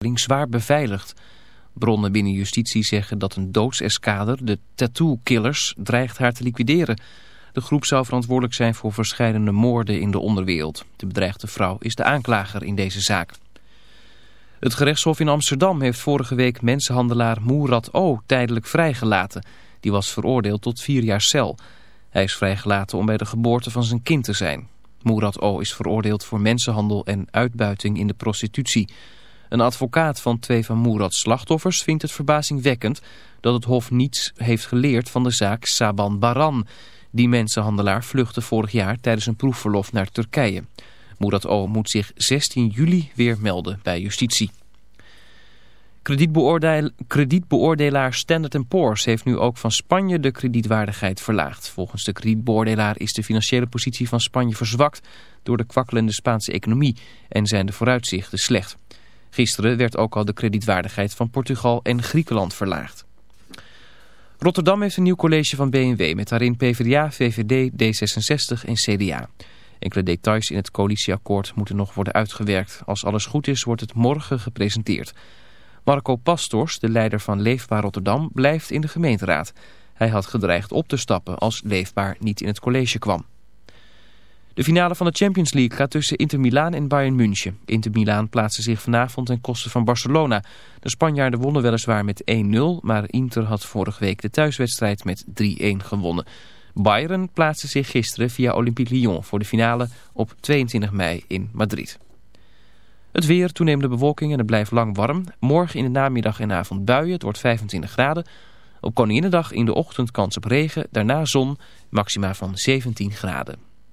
zwaar beveiligd. Bronnen binnen justitie zeggen dat een doodseskader, de Tattoo Killers, dreigt haar te liquideren. De groep zou verantwoordelijk zijn voor verschillende moorden in de onderwereld. De bedreigde vrouw is de aanklager in deze zaak. Het gerechtshof in Amsterdam heeft vorige week mensenhandelaar Moerad O. tijdelijk vrijgelaten. Die was veroordeeld tot vier jaar cel. Hij is vrijgelaten om bij de geboorte van zijn kind te zijn. Moerad O. is veroordeeld voor mensenhandel en uitbuiting in de prostitutie. Een advocaat van twee van Moerad's slachtoffers vindt het verbazingwekkend dat het hof niets heeft geleerd van de zaak Saban Baran. Die mensenhandelaar vluchtte vorig jaar tijdens een proefverlof naar Turkije. Moerad O. moet zich 16 juli weer melden bij justitie. Kredietbeoordelaar Standard Poor's heeft nu ook van Spanje de kredietwaardigheid verlaagd. Volgens de kredietbeoordelaar is de financiële positie van Spanje verzwakt door de kwakkelende Spaanse economie en zijn de vooruitzichten slecht. Gisteren werd ook al de kredietwaardigheid van Portugal en Griekenland verlaagd. Rotterdam heeft een nieuw college van BMW met daarin PvdA, VVD, D66 en CDA. Enkele details in het coalitieakkoord moeten nog worden uitgewerkt. Als alles goed is wordt het morgen gepresenteerd. Marco Pastors, de leider van Leefbaar Rotterdam, blijft in de gemeenteraad. Hij had gedreigd op te stappen als Leefbaar niet in het college kwam. De finale van de Champions League gaat tussen Inter Milaan en Bayern München. Inter Milaan plaatste zich vanavond ten koste van Barcelona. De Spanjaarden wonnen weliswaar met 1-0, maar Inter had vorige week de thuiswedstrijd met 3-1 gewonnen. Bayern plaatste zich gisteren via Olympique Lyon voor de finale op 22 mei in Madrid. Het weer, toenemende bewolking en het blijft lang warm. Morgen in de namiddag en avond buien, het wordt 25 graden. Op Koninginnedag in de ochtend kans op regen, daarna zon, maxima van 17 graden.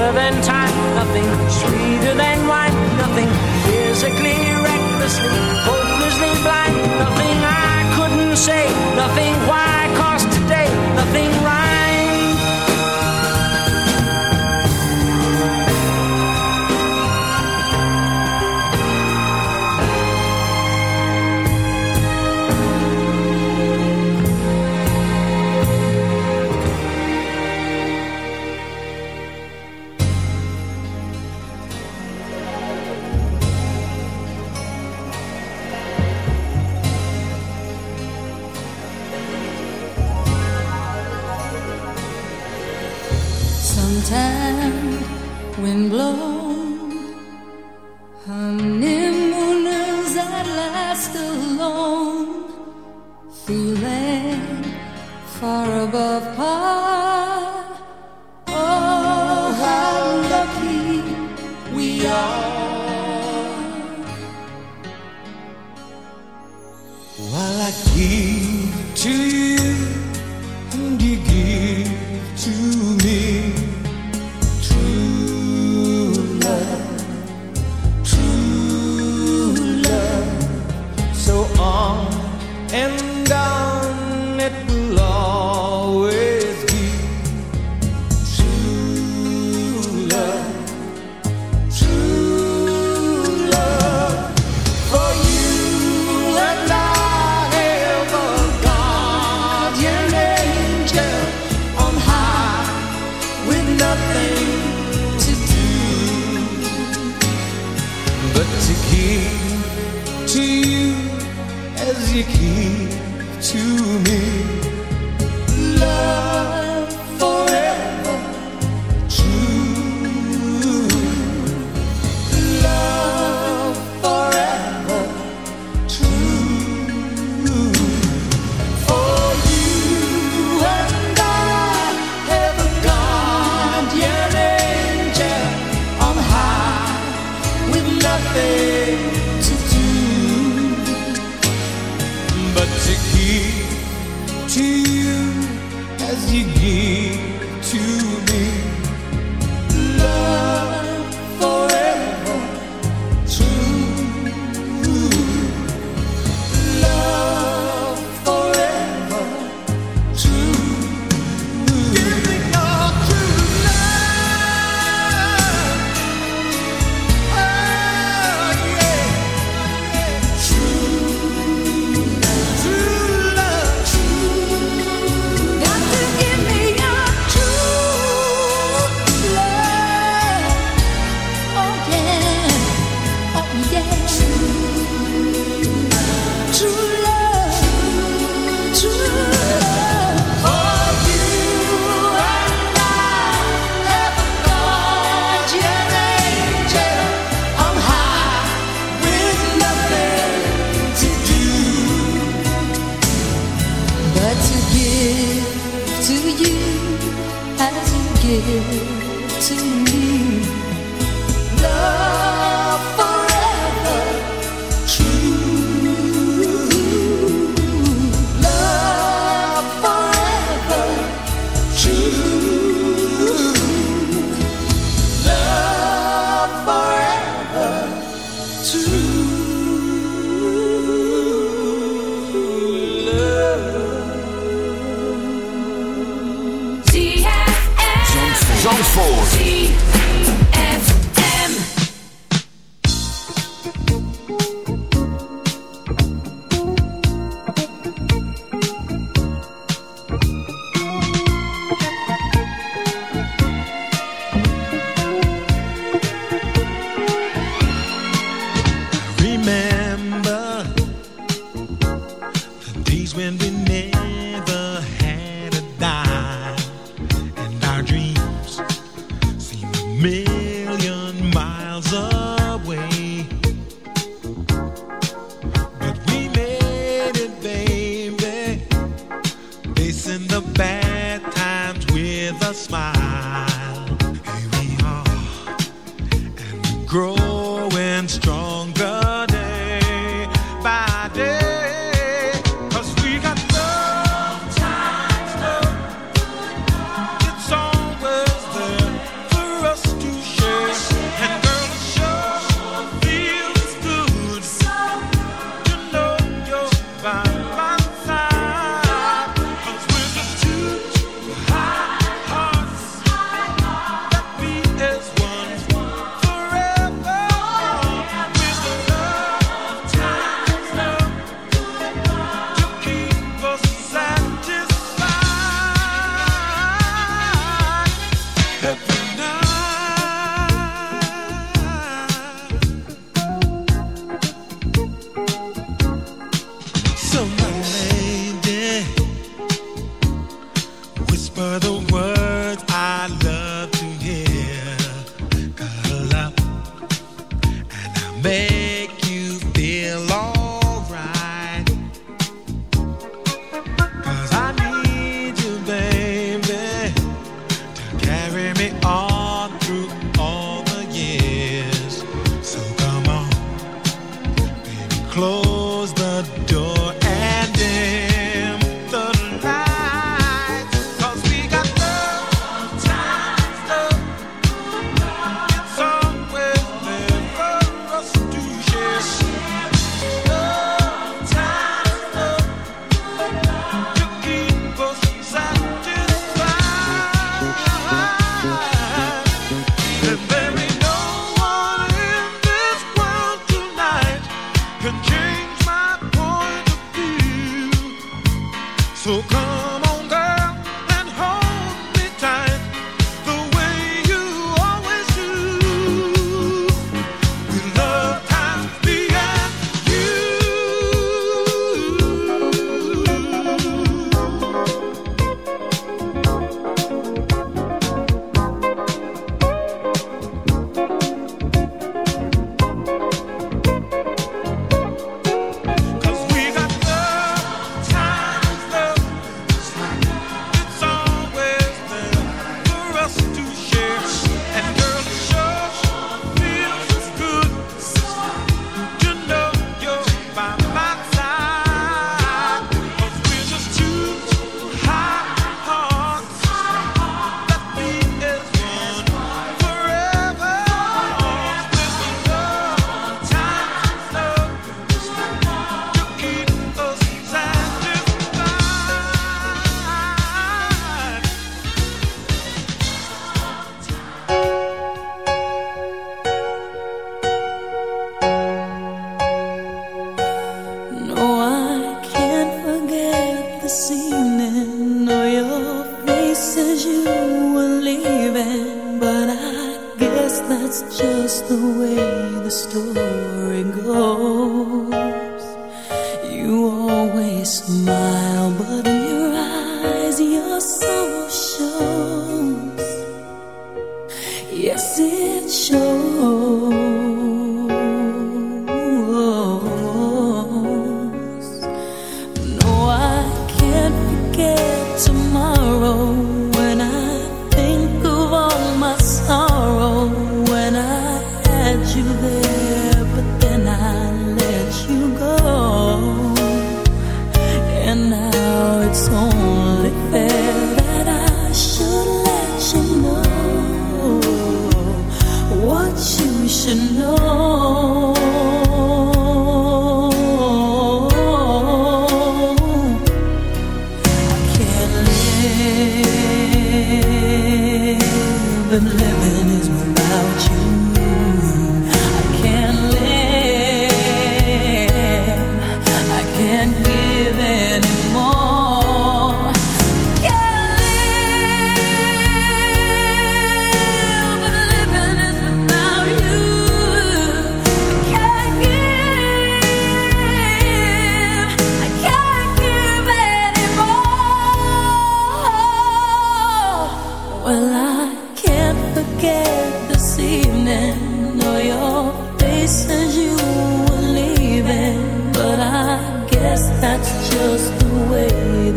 than time, nothing sweeter than wine, nothing physically, recklessly, hopelessly blind, nothing I couldn't say, nothing why, cost today, nothing right. Four.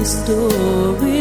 story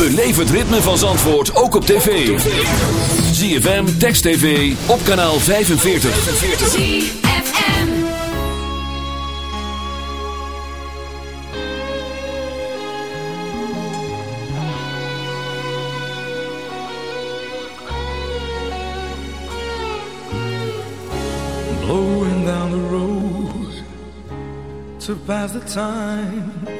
Beleef het ritme van Zandvoort ook op tv. ZFM, Text TV, op kanaal 45. ZFM Blowing down the road To pass the time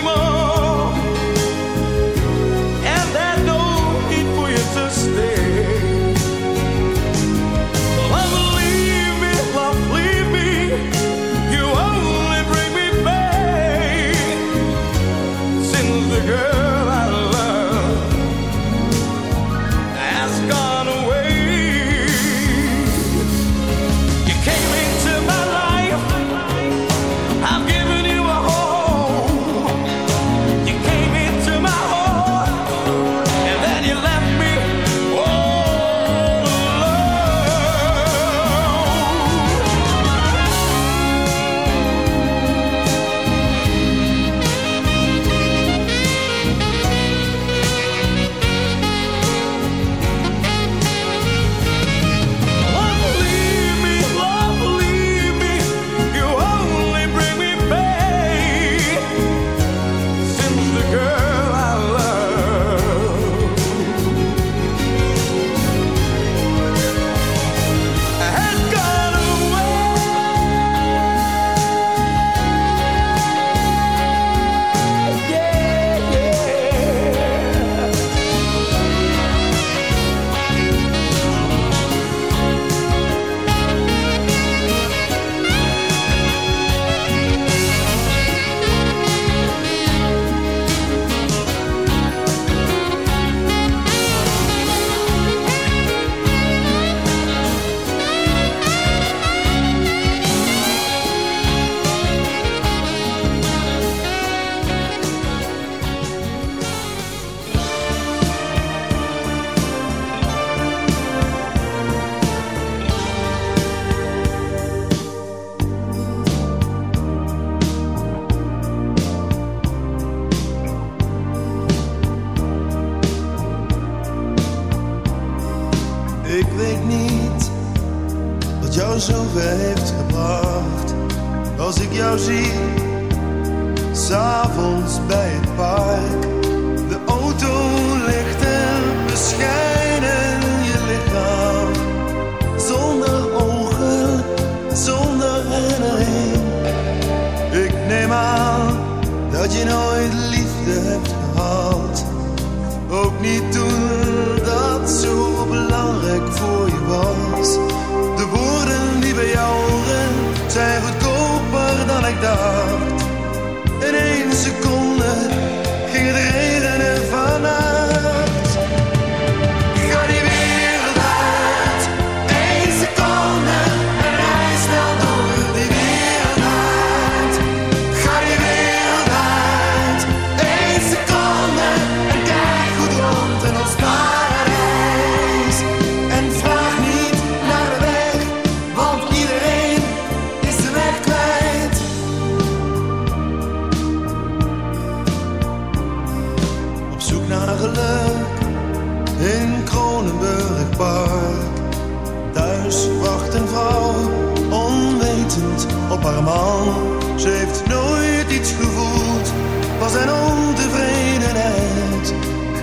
Ze heeft nooit iets gevoeld, was een ontevredenheid.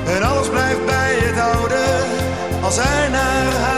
En alles blijft bij het oude als hij naar haar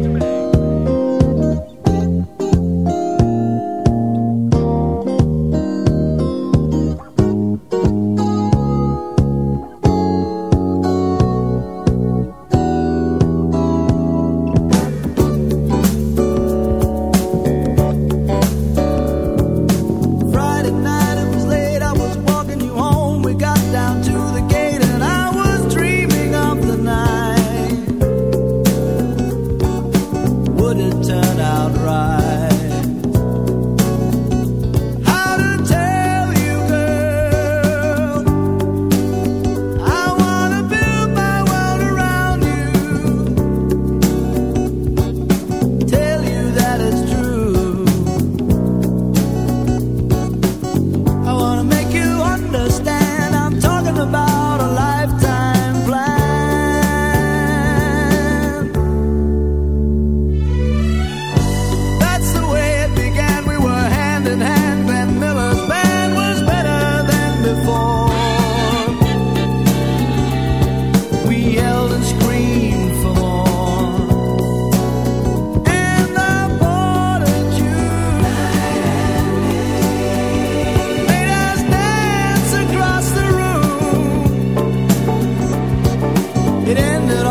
surrender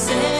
say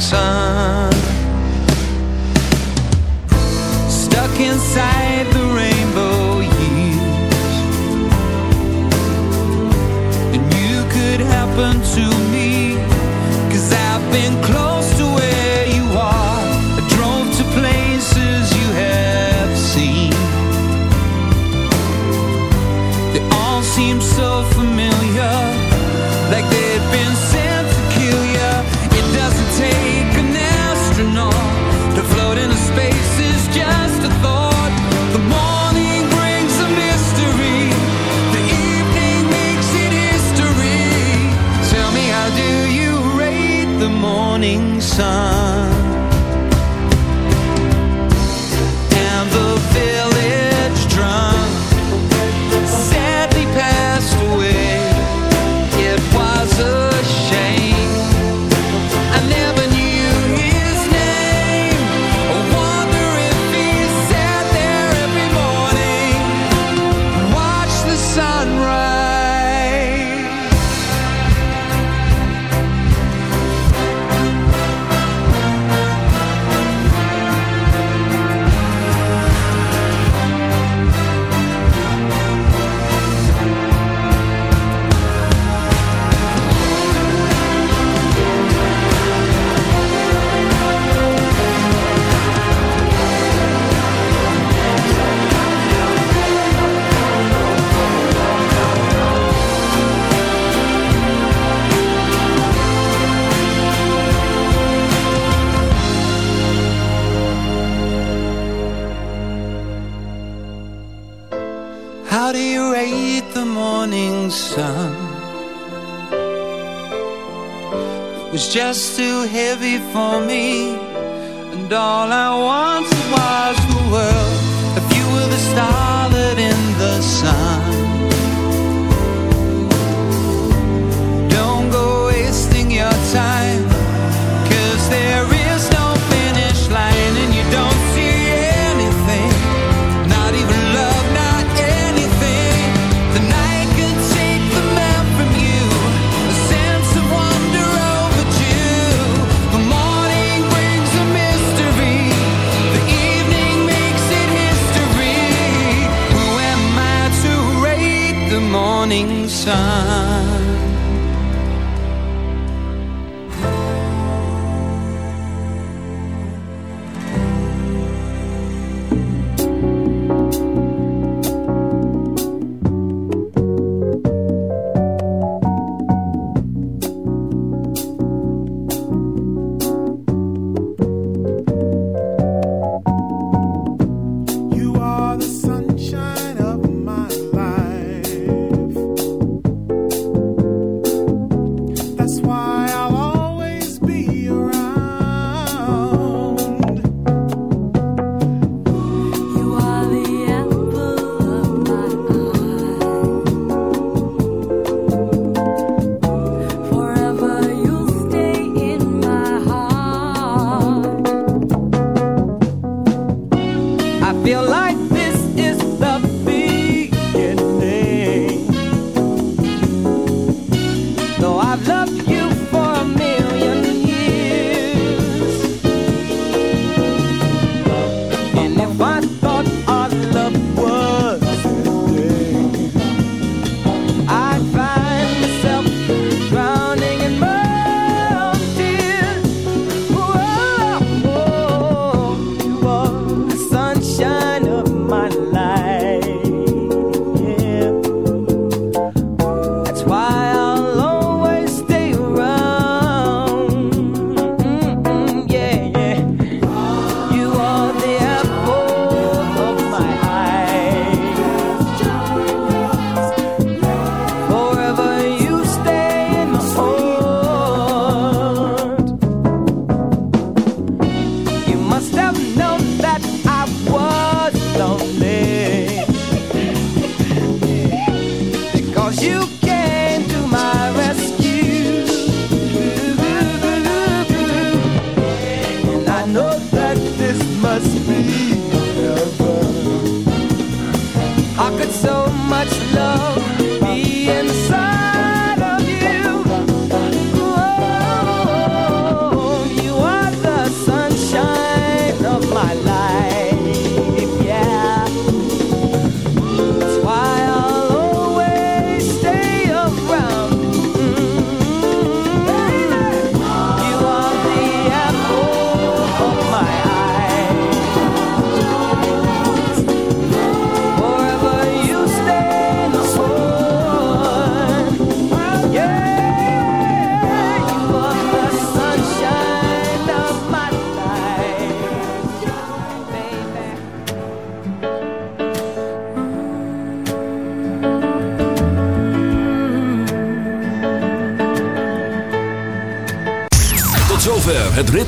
sun. sun time.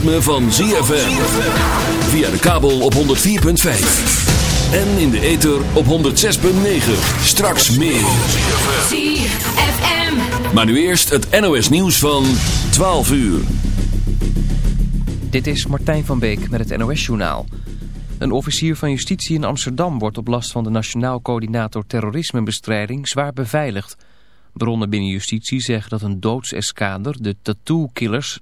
Ritme van ZFM. Via de kabel op 104.5. En in de ether op 106.9. Straks meer. ZFM. Maar nu eerst het NOS nieuws van 12 uur. Dit is Martijn van Beek met het NOS-journaal. Een officier van justitie in Amsterdam wordt op last van de Nationaal Coördinator Terrorismebestrijding zwaar beveiligd. Bronnen binnen justitie zeggen dat een doodseskader, de tattoo-killers,